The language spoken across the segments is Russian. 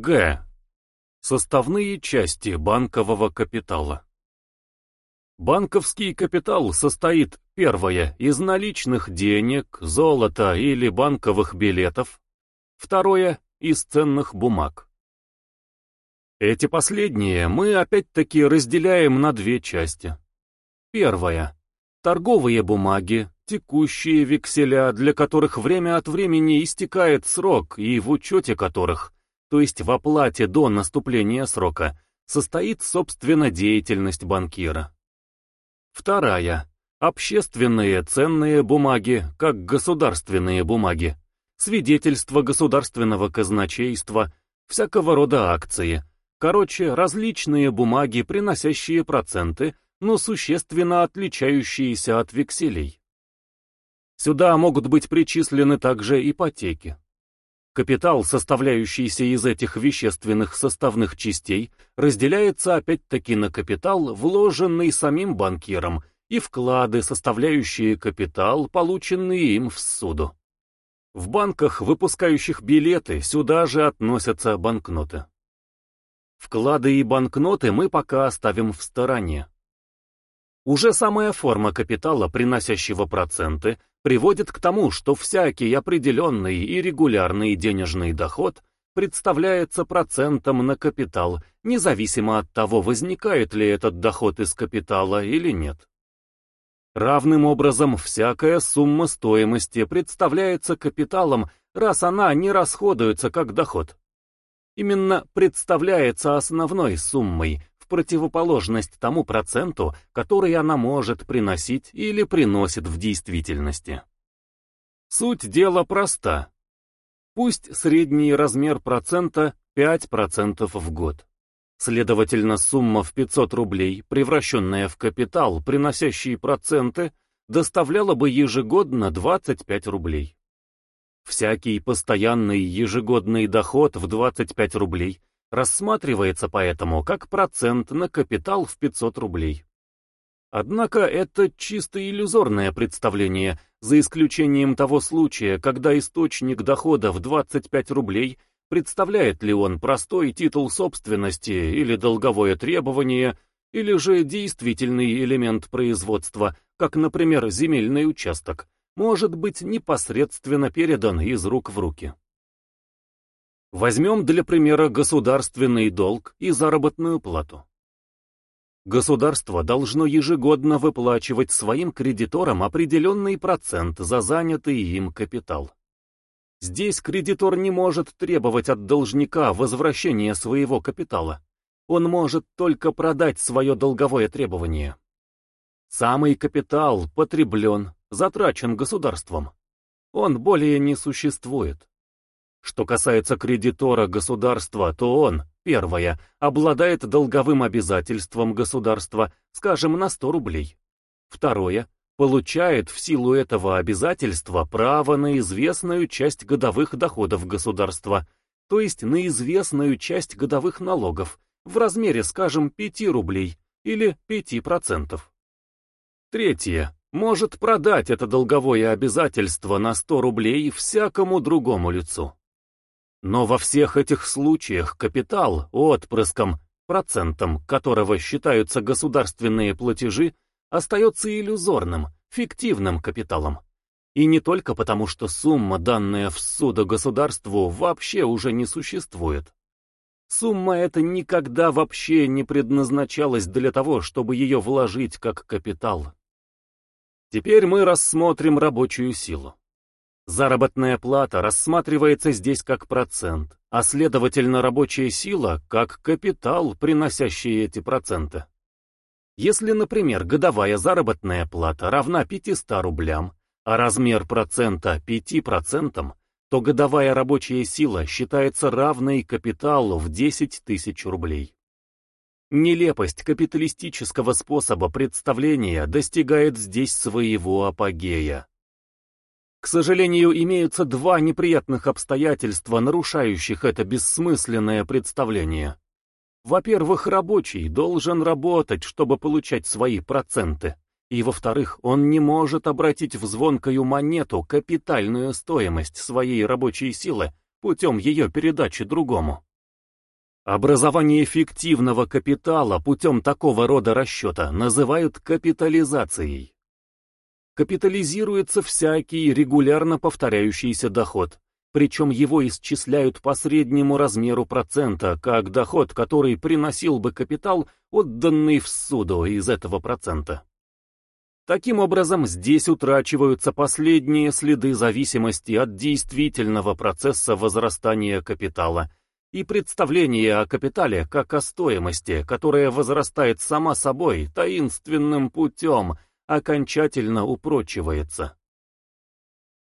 Г. Составные части банкового капитала. Банковский капитал состоит, первое, из наличных денег, золота или банковых билетов, второе, из ценных бумаг. Эти последние мы опять-таки разделяем на две части. Первая. Торговые бумаги, текущие векселя, для которых время от времени истекает срок и в учете которых, то есть в оплате до наступления срока, состоит собственно деятельность банкира. Вторая. Общественные ценные бумаги, как государственные бумаги, свидетельства государственного казначейства, всякого рода акции, короче, различные бумаги, приносящие проценты, но существенно отличающиеся от векселей. Сюда могут быть причислены также ипотеки. Капитал, составляющийся из этих вещественных составных частей, разделяется опять-таки на капитал, вложенный самим банкиром, и вклады, составляющие капитал, полученные им в суду. В банках, выпускающих билеты, сюда же относятся банкноты. Вклады и банкноты мы пока оставим в стороне. Уже самая форма капитала, приносящего проценты, приводит к тому, что всякий определенный и регулярный денежный доход представляется процентом на капитал, независимо от того, возникает ли этот доход из капитала или нет. Равным образом, всякая сумма стоимости представляется капиталом, раз она не расходуется как доход. Именно представляется основной суммой, противоположность тому проценту, который она может приносить или приносит в действительности. Суть дела проста. Пусть средний размер процента 5% в год. Следовательно, сумма в 500 рублей, превращенная в капитал, приносящий проценты, доставляла бы ежегодно 25 рублей. Всякий постоянный ежегодный доход в 25 рублей рассматривается поэтому как процент на капитал в 500 рублей. Однако это чисто иллюзорное представление, за исключением того случая, когда источник дохода в 25 рублей представляет ли он простой титул собственности или долговое требование, или же действительный элемент производства, как, например, земельный участок, может быть непосредственно передан из рук в руки. Возьмем для примера государственный долг и заработную плату. Государство должно ежегодно выплачивать своим кредиторам определенный процент за занятый им капитал. Здесь кредитор не может требовать от должника возвращения своего капитала. Он может только продать свое долговое требование. Самый капитал потреблен, затрачен государством. Он более не существует. Что касается кредитора государства, то он, первое, обладает долговым обязательством государства, скажем, на 100 рублей. Второе, получает в силу этого обязательства право на известную часть годовых доходов государства, то есть на известную часть годовых налогов, в размере, скажем, 5 рублей или 5%. Третье. Может продать это долговое обязательство на 100 рублей всякому другому лицу. Но во всех этих случаях капитал отпрыском, процентом которого считаются государственные платежи, остается иллюзорным, фиктивным капиталом. И не только потому, что сумма, данная в судо государству, вообще уже не существует. Сумма эта никогда вообще не предназначалась для того, чтобы ее вложить как капитал. Теперь мы рассмотрим рабочую силу. Заработная плата рассматривается здесь как процент, а следовательно рабочая сила как капитал, приносящий эти проценты. Если, например, годовая заработная плата равна 500 рублям, а размер процента 5%, то годовая рабочая сила считается равной капиталу в 10 тысяч рублей. Нелепость капиталистического способа представления достигает здесь своего апогея. К сожалению, имеются два неприятных обстоятельства, нарушающих это бессмысленное представление. Во-первых, рабочий должен работать, чтобы получать свои проценты. И во-вторых, он не может обратить в звонкую монету капитальную стоимость своей рабочей силы путем ее передачи другому. Образование фиктивного капитала путем такого рода расчета называют капитализацией. Капитализируется всякий регулярно повторяющийся доход, причем его исчисляют по среднему размеру процента, как доход, который приносил бы капитал, отданный в суду из этого процента. Таким образом, здесь утрачиваются последние следы зависимости от действительного процесса возрастания капитала и представление о капитале как о стоимости, которая возрастает сама собой таинственным путем, окончательно упрочивается.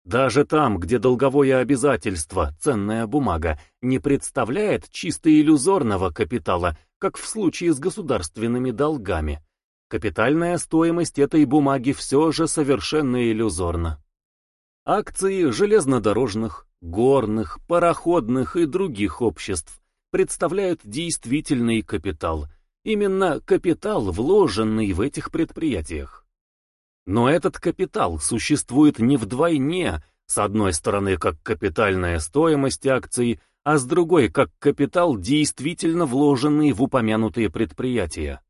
Даже там, где долговое обязательство, ценная бумага, не представляет чисто иллюзорного капитала, как в случае с государственными долгами, Капитальная стоимость этой бумаги все же совершенно иллюзорна. Акции железнодорожных, горных, пароходных и других обществ представляют действительный капитал, именно капитал, вложенный в этих предприятиях. Но этот капитал существует не вдвойне, с одной стороны как капитальная стоимость акций, а с другой как капитал, действительно вложенный в упомянутые предприятия.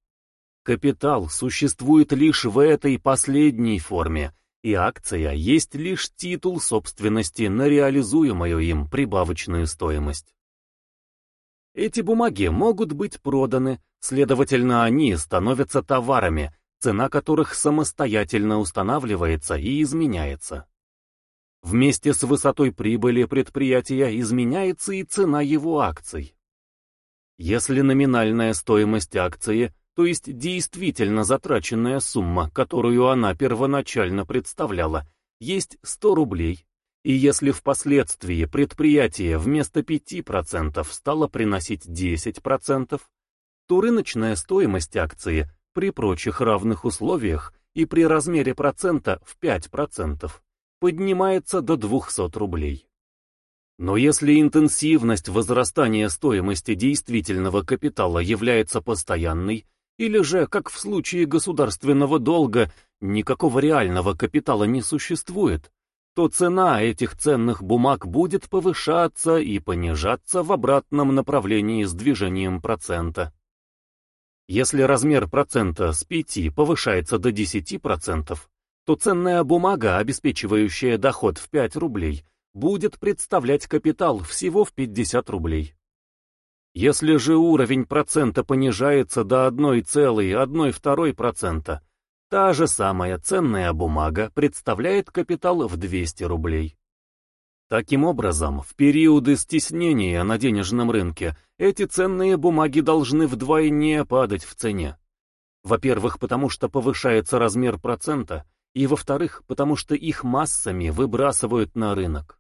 Капитал существует лишь в этой последней форме, и акция есть лишь титул собственности на реализуемую им прибавочную стоимость. Эти бумаги могут быть проданы, следовательно, они становятся товарами, цена которых самостоятельно устанавливается и изменяется. Вместе с высотой прибыли предприятия изменяется и цена его акций. Если номинальная стоимость акции – то есть действительно затраченная сумма, которую она первоначально представляла, есть 100 рублей, и если впоследствии предприятие вместо 5% стало приносить 10%, то рыночная стоимость акции при прочих равных условиях и при размере процента в 5% поднимается до 200 рублей. Но если интенсивность возрастания стоимости действительного капитала является постоянной, или же, как в случае государственного долга, никакого реального капитала не существует, то цена этих ценных бумаг будет повышаться и понижаться в обратном направлении с движением процента. Если размер процента с 5 повышается до 10%, то ценная бумага, обеспечивающая доход в 5 рублей, будет представлять капитал всего в 50 рублей. Если же уровень процента понижается до 1,1,2%, та же самая ценная бумага представляет капитал в 200 рублей. Таким образом, в периоды стеснения на денежном рынке эти ценные бумаги должны вдвойне падать в цене. Во-первых, потому что повышается размер процента, и во-вторых, потому что их массами выбрасывают на рынок.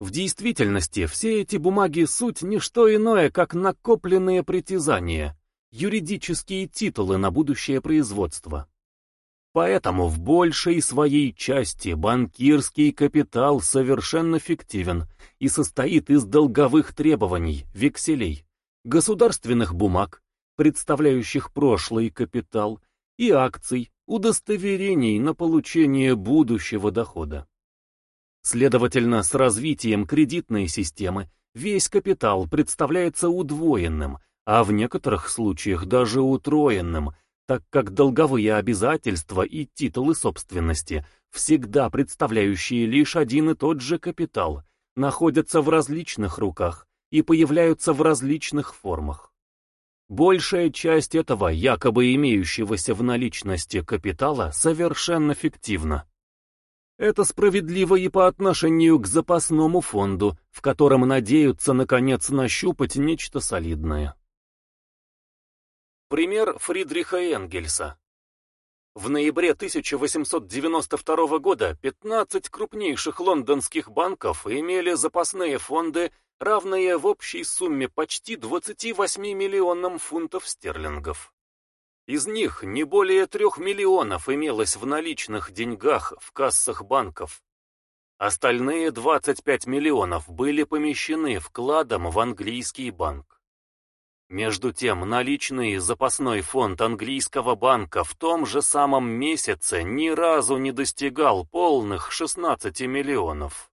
В действительности все эти бумаги суть не что иное, как накопленные притязания, юридические титулы на будущее производство. Поэтому в большей своей части банкирский капитал совершенно фиктивен и состоит из долговых требований, векселей, государственных бумаг, представляющих прошлый капитал, и акций, удостоверений на получение будущего дохода. Следовательно, с развитием кредитной системы весь капитал представляется удвоенным, а в некоторых случаях даже утроенным, так как долговые обязательства и титулы собственности, всегда представляющие лишь один и тот же капитал, находятся в различных руках и появляются в различных формах. Большая часть этого якобы имеющегося в наличности капитала совершенно фиктивна. Это справедливо и по отношению к запасному фонду, в котором надеются, наконец, нащупать нечто солидное. Пример Фридриха Энгельса. В ноябре 1892 года 15 крупнейших лондонских банков имели запасные фонды, равные в общей сумме почти 28 миллионам фунтов стерлингов. Из них не более трех миллионов имелось в наличных деньгах в кассах банков. Остальные 25 миллионов были помещены вкладом в английский банк. Между тем, наличный запасной фонд английского банка в том же самом месяце ни разу не достигал полных 16 миллионов.